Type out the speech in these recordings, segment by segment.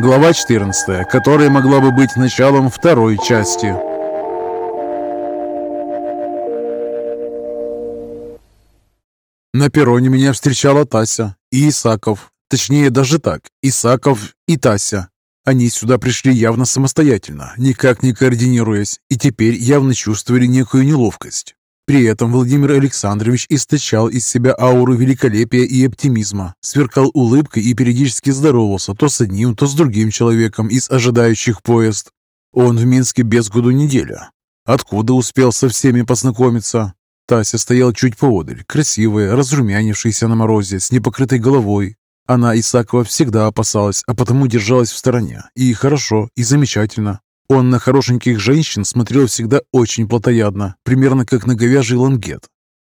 Глава 14, которая могла бы быть началом второй части. На перроне меня встречала Тася и Исаков. Точнее, даже так, Исаков и Тася. Они сюда пришли явно самостоятельно, никак не координируясь, и теперь явно чувствовали некую неловкость. При этом Владимир Александрович источал из себя ауру великолепия и оптимизма, сверкал улыбкой и периодически здоровался то с одним, то с другим человеком из ожидающих поезд. Он в Минске без году неделя. Откуда успел со всеми познакомиться? Тася стояла чуть поодаль, красивая, разрумянившаяся на морозе, с непокрытой головой. Она Исакова всегда опасалась, а потому держалась в стороне. И хорошо, и замечательно. Он на хорошеньких женщин смотрел всегда очень плотоядно, примерно как на говяжий лангет.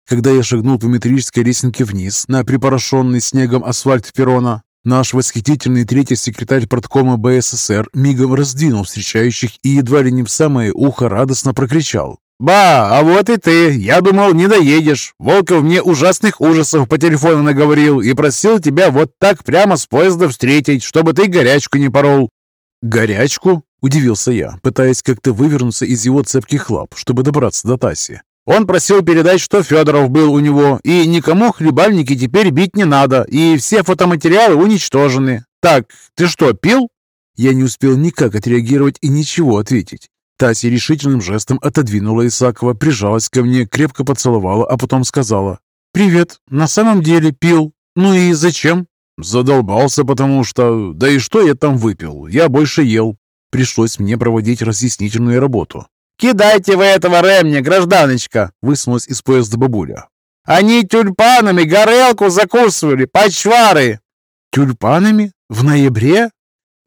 Когда я шагнул по металлической лесенке вниз на припорошенный снегом асфальт перрона, наш восхитительный третий секретарь порткома БССР мигом раздвинул встречающих и едва ли не в самое ухо радостно прокричал. «Ба, а вот и ты! Я думал, не доедешь. Волков мне ужасных ужасов по телефону наговорил и просил тебя вот так прямо с поезда встретить, чтобы ты горячку не порол». «Горячку?» – удивился я, пытаясь как-то вывернуться из его цепких лап, чтобы добраться до Таси. Он просил передать, что Федоров был у него, и никому хлебальники теперь бить не надо, и все фотоматериалы уничтожены. Так, ты что, пил?» Я не успел никак отреагировать и ничего ответить. Тася решительным жестом отодвинула Исакова, прижалась ко мне, крепко поцеловала, а потом сказала «Привет, на самом деле пил. Ну и зачем?» Задолбался, потому что... Да и что я там выпил? Я больше ел. Пришлось мне проводить разъяснительную работу. «Кидайте вы этого ремня, гражданочка!» Высунулась из поезда бабуля. «Они тюльпанами горелку закусывали, почвары!» «Тюльпанами? В ноябре?»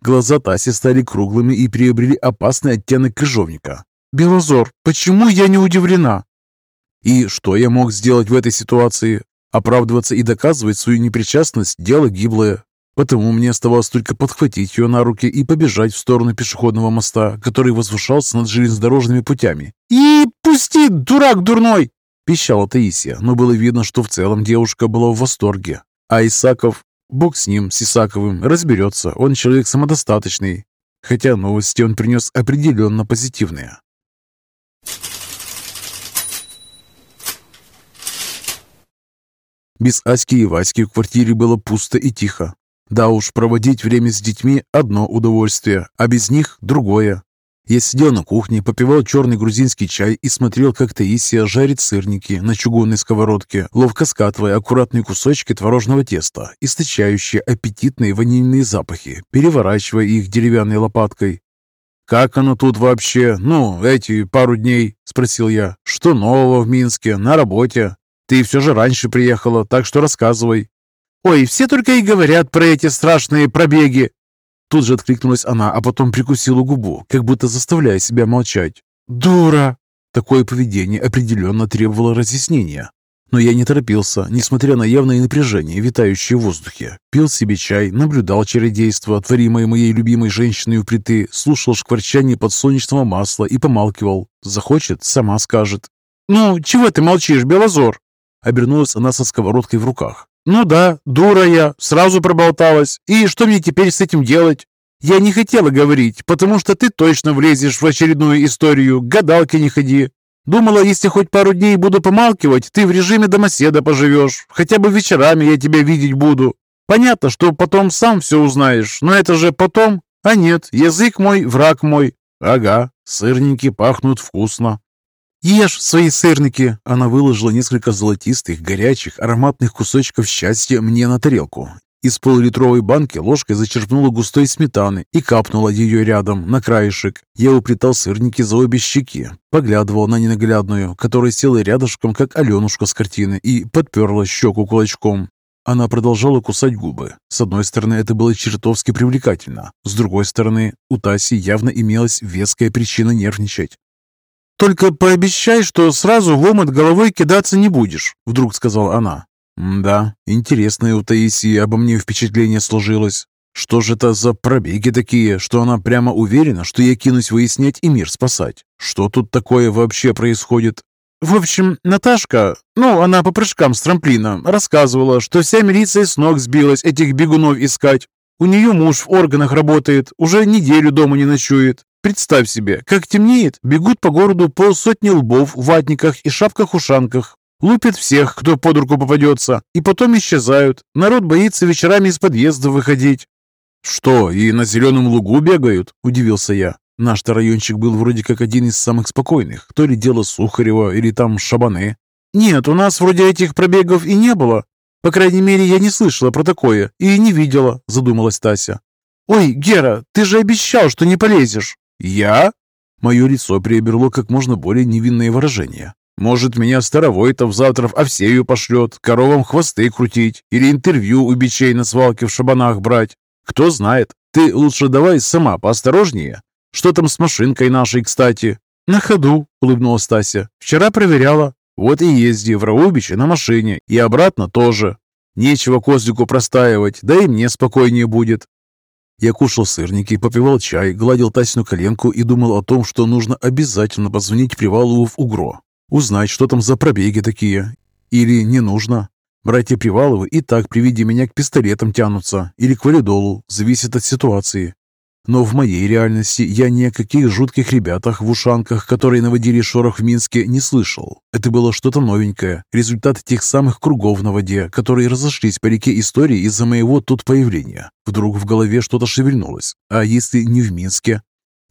Глаза Таси стали круглыми и приобрели опасный оттенок крыжовника. «Белозор, почему я не удивлена?» И что я мог сделать в этой ситуации? Оправдываться и доказывать свою непричастность – дело гиблое. Потому мне оставалось только подхватить ее на руки и побежать в сторону пешеходного моста, который возвышался над железнодорожными путями. «И пусти, дурак дурной!» – пищала Таисия, но было видно, что в целом девушка была в восторге. А Исаков, бог с ним, с Исаковым, разберется, он человек самодостаточный. Хотя новости он принес определенно позитивные. Без Аськи и Васьки в квартире было пусто и тихо. Да уж, проводить время с детьми – одно удовольствие, а без них – другое. Я сидел на кухне, попивал черный грузинский чай и смотрел, как Таисия жарит сырники на чугунной сковородке, ловко скатывая аккуратные кусочки творожного теста, источающие аппетитные ванильные запахи, переворачивая их деревянной лопаткой. «Как оно тут вообще? Ну, эти пару дней?» – спросил я. «Что нового в Минске? На работе? Ты все же раньше приехала, так что рассказывай». «Ой, все только и говорят про эти страшные пробеги!» Тут же откликнулась она, а потом прикусила губу, как будто заставляя себя молчать. «Дура!» Такое поведение определенно требовало разъяснения. Но я не торопился, несмотря на явное напряжение, витающее в воздухе. Пил себе чай, наблюдал чародейство, творимое моей любимой женщиной у плиты, слушал шкварчание подсолнечного масла и помалкивал. Захочет, сама скажет. «Ну, чего ты молчишь, Белозор?» Обернулась она со сковородкой в руках. «Ну да, дура я, сразу проболталась. И что мне теперь с этим делать? Я не хотела говорить, потому что ты точно влезешь в очередную историю, гадалки не ходи. Думала, если хоть пару дней буду помалкивать, ты в режиме домоседа поживешь. Хотя бы вечерами я тебя видеть буду. Понятно, что потом сам все узнаешь, но это же потом. А нет, язык мой, враг мой. Ага, сырники пахнут вкусно. «Ешь свои сырники!» Она выложила несколько золотистых, горячих, ароматных кусочков счастья мне на тарелку. Из полулитровой банки ложкой зачерпнула густой сметаны и капнула ее рядом, на краешек. Я уплетал сырники за обе щеки, поглядывал на ненаглядную, которая села рядышком, как Аленушка с картины, и подперла щеку кулачком. Она продолжала кусать губы. С одной стороны, это было чертовски привлекательно. С другой стороны, у Таси явно имелась веская причина нервничать. «Только пообещай, что сразу в омут головой кидаться не будешь», — вдруг сказала она. «Да, интересное у Таисии обо мне впечатление сложилось. Что же это за пробеги такие, что она прямо уверена, что я кинусь выяснять и мир спасать? Что тут такое вообще происходит?» В общем, Наташка, ну, она по прыжкам с трамплина, рассказывала, что вся милиция с ног сбилась этих бегунов искать. У нее муж в органах работает, уже неделю дома не ночует. Представь себе, как темнеет, бегут по городу полсотни лбов в ватниках и шапках-ушанках. Лупят всех, кто под руку попадется, и потом исчезают. Народ боится вечерами из подъезда выходить. «Что, и на зеленом лугу бегают?» – удивился я. Наш-то райончик был вроде как один из самых спокойных. То ли дело Сухарева, или там Шабаны. «Нет, у нас вроде этих пробегов и не было. По крайней мере, я не слышала про такое и не видела», – задумалась Тася. «Ой, Гера, ты же обещал, что не полезешь!» «Я?» Мое лицо приобрело как можно более невинное выражение. «Может, меня Старовойтов завтра в Овсею пошлет, коровам хвосты крутить или интервью у бичей на свалке в шабанах брать? Кто знает. Ты лучше давай сама поосторожнее. Что там с машинкой нашей, кстати?» «На ходу», — улыбнулась Тася. «Вчера проверяла». «Вот и езди в Раубиче на машине, и обратно тоже. Нечего козлику простаивать, да и мне спокойнее будет. Я кушал сырники, попивал чай, гладил Тасину коленку и думал о том, что нужно обязательно позвонить Привалову в Угро. Узнать, что там за пробеги такие. Или не нужно. Братья Приваловы и так при виде меня к пистолетам тянутся. Или к валидолу. Зависит от ситуации. Но в моей реальности я ни о каких жутких ребятах в ушанках, которые наводили шорох в Минске, не слышал. Это было что-то новенькое, результат тех самых кругов на воде, которые разошлись по реке истории из-за моего тут появления. Вдруг в голове что-то шевельнулось. А если не в Минске?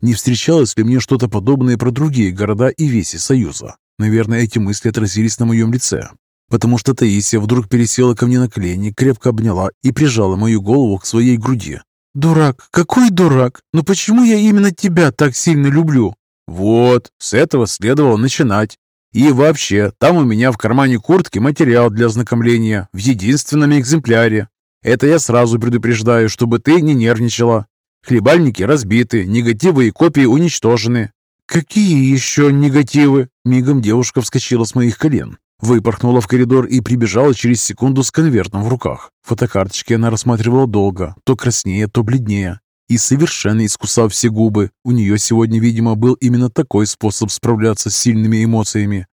Не встречалось ли мне что-то подобное про другие города и веси Союза? Наверное, эти мысли отразились на моем лице, потому что Таисия вдруг пересела ко мне на колени, крепко обняла и прижала мою голову к своей груди. «Дурак! Какой дурак! Но почему я именно тебя так сильно люблю?» «Вот, с этого следовало начинать. И вообще, там у меня в кармане куртки материал для ознакомления в единственном экземпляре. Это я сразу предупреждаю, чтобы ты не нервничала. Хлебальники разбиты, негативы и копии уничтожены». «Какие еще негативы?» Мигом девушка вскочила с моих колен. Выпорхнула в коридор и прибежала через секунду с конвертом в руках. Фотокарточки она рассматривала долго, то краснее, то бледнее. И совершенно искусав все губы. У нее сегодня, видимо, был именно такой способ справляться с сильными эмоциями.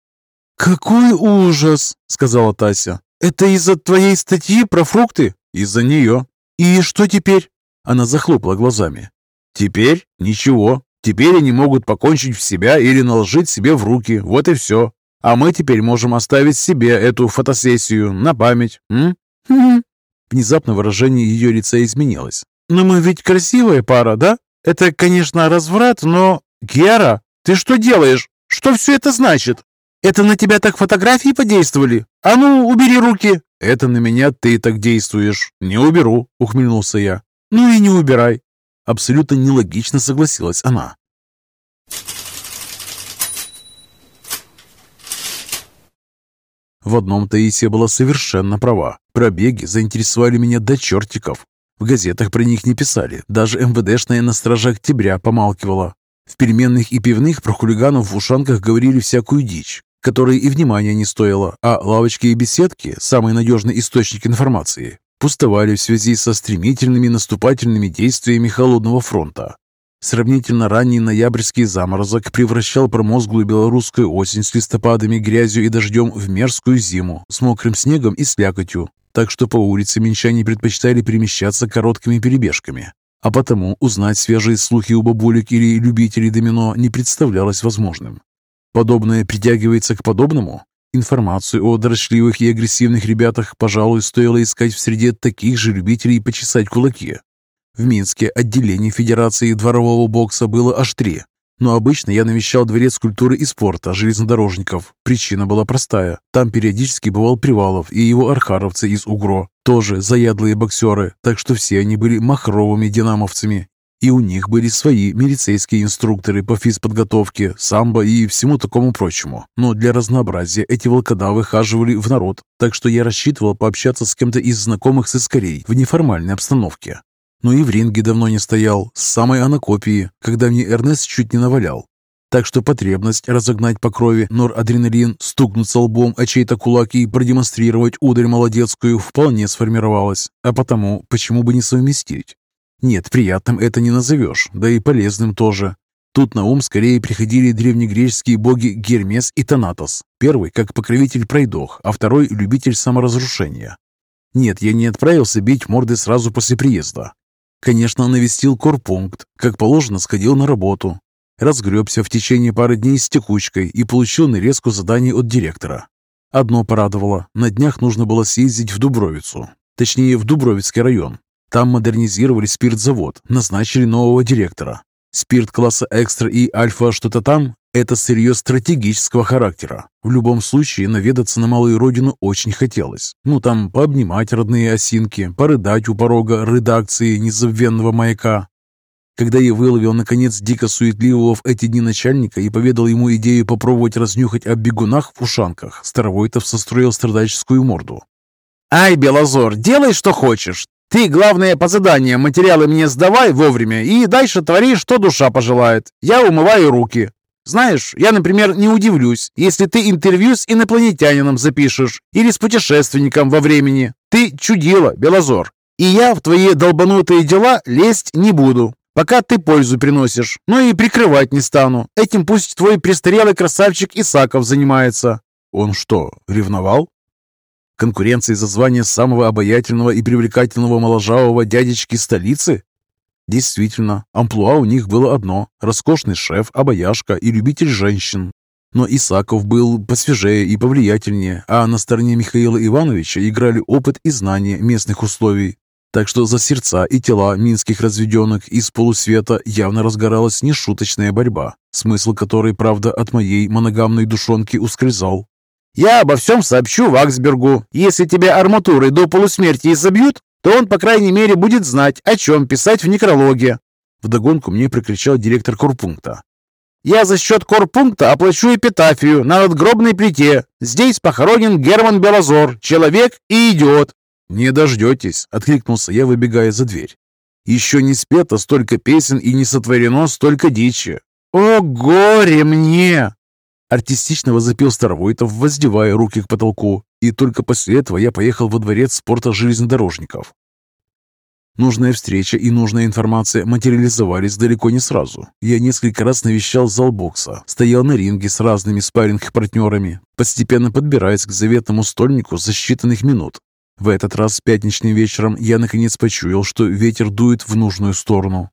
«Какой ужас!» — сказала Тася. «Это из-за твоей статьи про фрукты?» «Из-за нее». «И что теперь?» Она захлопала глазами. «Теперь ничего. Теперь они могут покончить в себя или наложить себе в руки. Вот и все. А мы теперь можем оставить себе эту фотосессию на память. М? Внезапно выражение ее лица изменилось. «Но мы ведь красивая пара, да? Это, конечно, разврат, но...» «Гера, ты что делаешь? Что все это значит? Это на тебя так фотографии подействовали? А ну, убери руки!» «Это на меня ты так действуешь. Не уберу», — ухмыльнулся я. «Ну и не убирай». Абсолютно нелогично согласилась она. В одном Таисия была совершенно права. Пробеги заинтересовали меня до чертиков. В газетах про них не писали. Даже МВДшная на страже октября помалкивала. В переменных и пивных про хулиганов в ушанках говорили всякую дичь, которой и внимания не стоило, а лавочки и беседки, самый надежный источник информации, пустовали в связи со стремительными наступательными действиями Холодного фронта. Сравнительно ранний ноябрьский заморозок превращал промозглую белорусскую осень с листопадами, грязью и дождем в мерзкую зиму с мокрым снегом и слякотью, так что по улице минчане предпочитали перемещаться короткими перебежками. А потому узнать свежие слухи у бабулек или любителей домино не представлялось возможным. Подобное притягивается к подобному? Информацию о дрочливых и агрессивных ребятах, пожалуй, стоило искать в среде таких же любителей почесать кулаки. В Минске отделение Федерации дворового бокса было аж три. Но обычно я навещал дворец культуры и спорта железнодорожников. Причина была простая. Там периодически бывал Привалов и его архаровцы из УГРО. Тоже заядлые боксеры, так что все они были махровыми динамовцами. И у них были свои милицейские инструкторы по физподготовке, самбо и всему такому прочему. Но для разнообразия эти волкодавы хаживали в народ, так что я рассчитывал пообщаться с кем-то из знакомых с искорей в неформальной обстановке но и в ринге давно не стоял, с самой анакопии, когда мне Эрнест чуть не навалял. Так что потребность разогнать по крови норадреналин, стукнуться лбом о чей-то кулак и продемонстрировать ударь молодецкую вполне сформировалась. А потому, почему бы не совместить? Нет, приятным это не назовешь, да и полезным тоже. Тут на ум скорее приходили древнегреческие боги Гермес и Танатос. Первый как покровитель пройдох, а второй любитель саморазрушения. Нет, я не отправился бить морды сразу после приезда. Конечно, навестил корпункт, как положено сходил на работу. Разгребся в течение пары дней с текучкой и получил нарезку заданий от директора. Одно порадовало. На днях нужно было съездить в Дубровицу. Точнее, в Дубровицкий район. Там модернизировали спиртзавод, назначили нового директора. Спирт класса экстра и альфа что-то там – это сырье стратегического характера. В любом случае, наведаться на малую родину очень хотелось. Ну, там пообнимать родные осинки, порыдать у порога редакции незабвенного маяка. Когда я выловил, наконец, дико суетливого в эти дни начальника и поведал ему идею попробовать разнюхать о бегунах в ушанках, Старовойтов состроил страдальческую морду. «Ай, Белозор, делай, что хочешь. Ты, главное, по заданиям материалы мне сдавай вовремя и дальше твори, что душа пожелает. Я умываю руки. Знаешь, я, например, не удивлюсь, если ты интервью с инопланетянином запишешь или с путешественником во времени. Ты чудила, Белозор. И я в твои долбанутые дела лезть не буду, пока ты пользу приносишь. Но и прикрывать не стану. Этим пусть твой престарелый красавчик Исаков занимается». «Он что, ревновал?» Конкуренции за звание самого обаятельного и привлекательного моложавого дядечки столицы? Действительно, амплуа у них было одно – роскошный шеф, обаяшка и любитель женщин. Но Исаков был посвежее и повлиятельнее, а на стороне Михаила Ивановича играли опыт и знания местных условий. Так что за сердца и тела минских разведенок из полусвета явно разгоралась нешуточная борьба, смысл которой, правда, от моей моногамной душонки ускользал. Я обо всем сообщу Ваксбергу. Если тебя арматурой до полусмерти изобьют, то он, по крайней мере, будет знать, о чем писать в некрологе». Вдогонку мне прикричал директор корпункта. «Я за счет корпункта оплачу эпитафию на надгробной плите. Здесь похоронен Герман Белозор, человек и идиот». «Не дождетесь», — откликнулся я, выбегая за дверь. «Еще не спето столько песен и не сотворено столько дичи». «О, горе мне!» Артистично возопил Старовойтов, воздевая руки к потолку, и только после этого я поехал во дворец спорта железнодорожников. Нужная встреча и нужная информация материализовались далеко не сразу. Я несколько раз навещал зал бокса, стоял на ринге с разными спарринг-партнерами, постепенно подбираясь к заветному стольнику за считанных минут. В этот раз пятничным вечером я наконец почуял, что ветер дует в нужную сторону.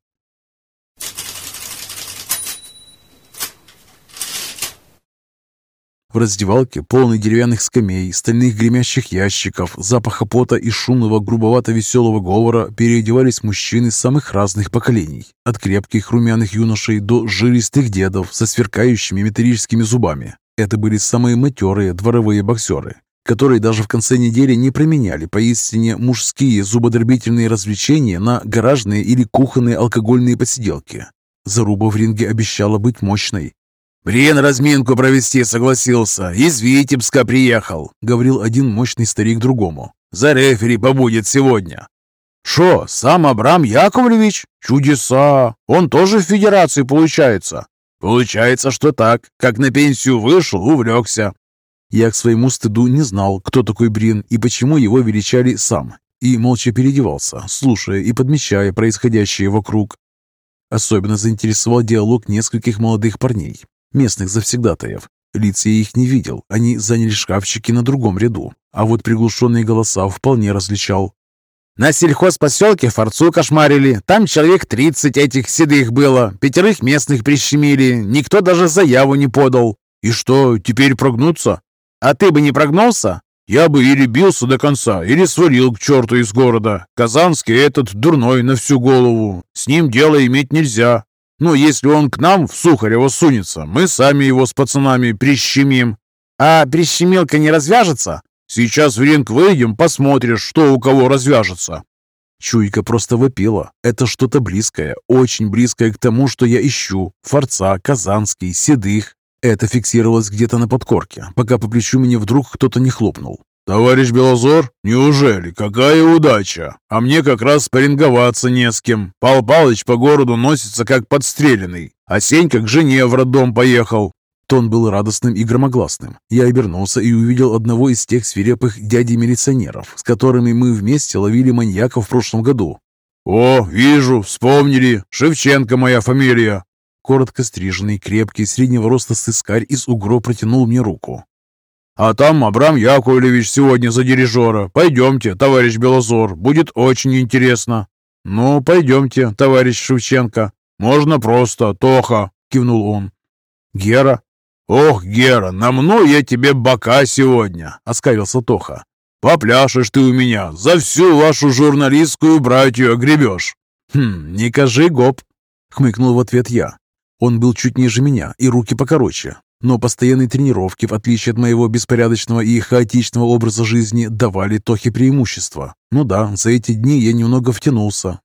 В раздевалке, полной деревянных скамей, стальных гремящих ящиков, запаха пота и шумного грубовато-веселого говора переодевались мужчины самых разных поколений. От крепких румяных юношей до жилистых дедов со сверкающими металлическими зубами. Это были самые матерые дворовые боксеры, которые даже в конце недели не променяли поистине мужские зубодробительные развлечения на гаражные или кухонные алкогольные посиделки. Заруба в ринге обещала быть мощной, «Брин разминку провести согласился. Из Витебска приехал», — говорил один мощный старик другому. «За рефери побудет сегодня». «Шо, сам Абрам Яковлевич? Чудеса! Он тоже в федерации получается?» «Получается, что так. Как на пенсию вышел, увлекся». Я к своему стыду не знал, кто такой Брин и почему его величали сам, и молча переодевался, слушая и подмечая происходящее вокруг. Особенно заинтересовал диалог нескольких молодых парней, местных завсегдатаев. Лица я их не видел, они заняли шкафчики на другом ряду, а вот приглушенные голоса вполне различал. «На сельхозпоселке форцу кошмарили, там человек тридцать этих седых было, пятерых местных прищемили, никто даже заяву не подал. И что, теперь прогнуться? А ты бы не прогнулся?» Я бы или бился до конца, или свалил к черту из города. Казанский этот дурной на всю голову. С ним дело иметь нельзя. Но если он к нам в Сухарево сунется, мы сами его с пацанами прищемим. А прищемилка не развяжется? Сейчас в ринг выйдем, посмотришь, что у кого развяжется. Чуйка просто вопила. Это что-то близкое, очень близкое к тому, что я ищу. Форца, Казанский, Седых. Это фиксировалось где-то на подкорке, пока по плечу мне вдруг кто-то не хлопнул. «Товарищ Белозор, неужели? Какая удача! А мне как раз спарринговаться не с кем. Пал Палыч по городу носится как подстреленный, а Сенька к жене в роддом поехал». Тон был радостным и громогласным. Я обернулся и увидел одного из тех свирепых дядей-милиционеров, с которыми мы вместе ловили маньяка в прошлом году. «О, вижу, вспомнили. Шевченко моя фамилия». Коротко стриженный, крепкий, среднего роста сыскарь из Угро протянул мне руку. А там Абрам Яковлевич сегодня за дирижера. Пойдемте, товарищ Белозор, будет очень интересно». «Ну, пойдемте, товарищ Шевченко». «Можно просто, Тоха», — кивнул он. «Гера?» «Ох, Гера, намну я тебе бока сегодня», — оскалился Тоха. «Попляшешь ты у меня, за всю вашу журналистскую братью огребешь». «Хм, не кажи гоп», — хмыкнул в ответ я. Он был чуть ниже меня и руки покороче, но постоянные тренировки, в отличие от моего беспорядочного и хаотичного образа жизни, давали Тохе преимущество. Ну да, за эти дни я немного втянулся.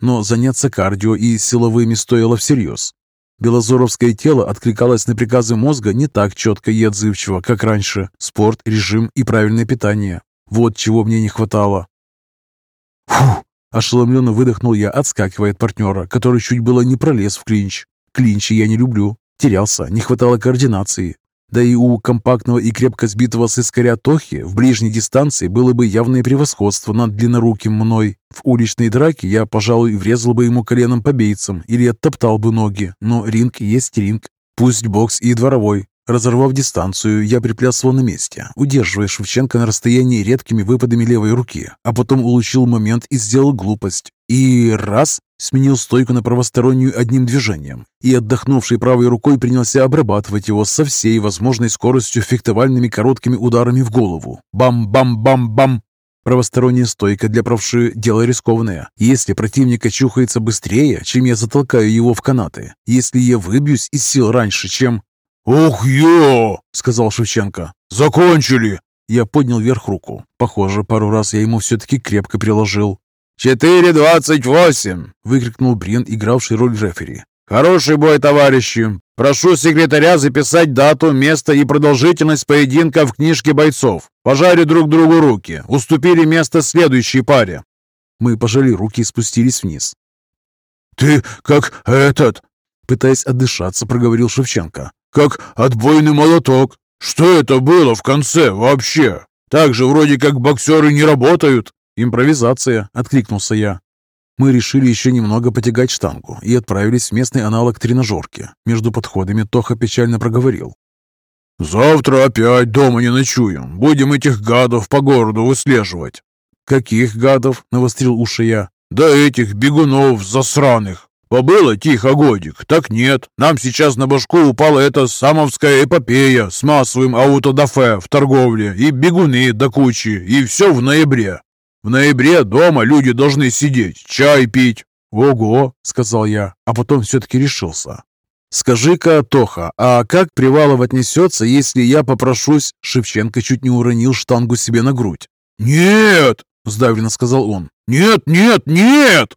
Но заняться кардио и силовыми стоило всерьез. Белозоровское тело откликалось на приказы мозга не так четко и отзывчиво, как раньше. Спорт, режим и правильное питание. Вот чего мне не хватало. Фух! Ошеломленно выдохнул я, отскакивая от партнера, который чуть было не пролез в клинч. Клинчи я не люблю. Терялся, не хватало координации. Да и у компактного и крепко сбитого с искоря Тохи в ближней дистанции было бы явное превосходство над длинноруким мной. В уличной драке я, пожалуй, врезал бы ему коленом по бейцам или оттоптал бы ноги, но ринг есть ринг. Пусть бокс и дворовой. Разорвав дистанцию, я приплясывал на месте, удерживая Шевченко на расстоянии редкими выпадами левой руки, а потом улучил момент и сделал глупость. И раз сменил стойку на правостороннюю одним движением и, отдохнувшей правой рукой, принялся обрабатывать его со всей возможной скоростью фехтовальными короткими ударами в голову. Бам-бам-бам-бам! Правосторонняя стойка для правши – дело рискованное. Если противник очухается быстрее, чем я затолкаю его в канаты, если я выбьюсь из сил раньше, чем... «Ух, ё!» — сказал Шевченко. «Закончили!» Я поднял вверх руку. Похоже, пару раз я ему все-таки крепко приложил. «Четыре двадцать восемь!» — выкрикнул Брин, игравший роль рефери. «Хороший бой, товарищи! Прошу секретаря записать дату, место и продолжительность поединка в книжке бойцов. Пожали друг другу руки. Уступили место следующей паре». Мы пожали руки и спустились вниз. «Ты как этот...» Пытаясь отдышаться, проговорил Шевченко как отбойный молоток. Что это было в конце вообще? Так же вроде как боксеры не работают. Импровизация, откликнулся я. Мы решили еще немного потягать штангу и отправились в местный аналог тренажерки. Между подходами Тоха печально проговорил. «Завтра опять дома не ночуем. Будем этих гадов по городу выслеживать». «Каких гадов?» — навострил уши я. «Да этих бегунов засраных. Побыло тихо годик, так нет. Нам сейчас на башку упала эта самовская эпопея с массовым аутодафе в торговле и бегуны до кучи, и все в ноябре. В ноябре дома люди должны сидеть, чай пить. «Ого!» — сказал я, а потом все-таки решился. «Скажи-ка, Тоха, а как Привалов отнесется, если я попрошусь?» Шевченко чуть не уронил штангу себе на грудь. «Нет!» — сдавленно сказал он. «Нет, нет, нет!»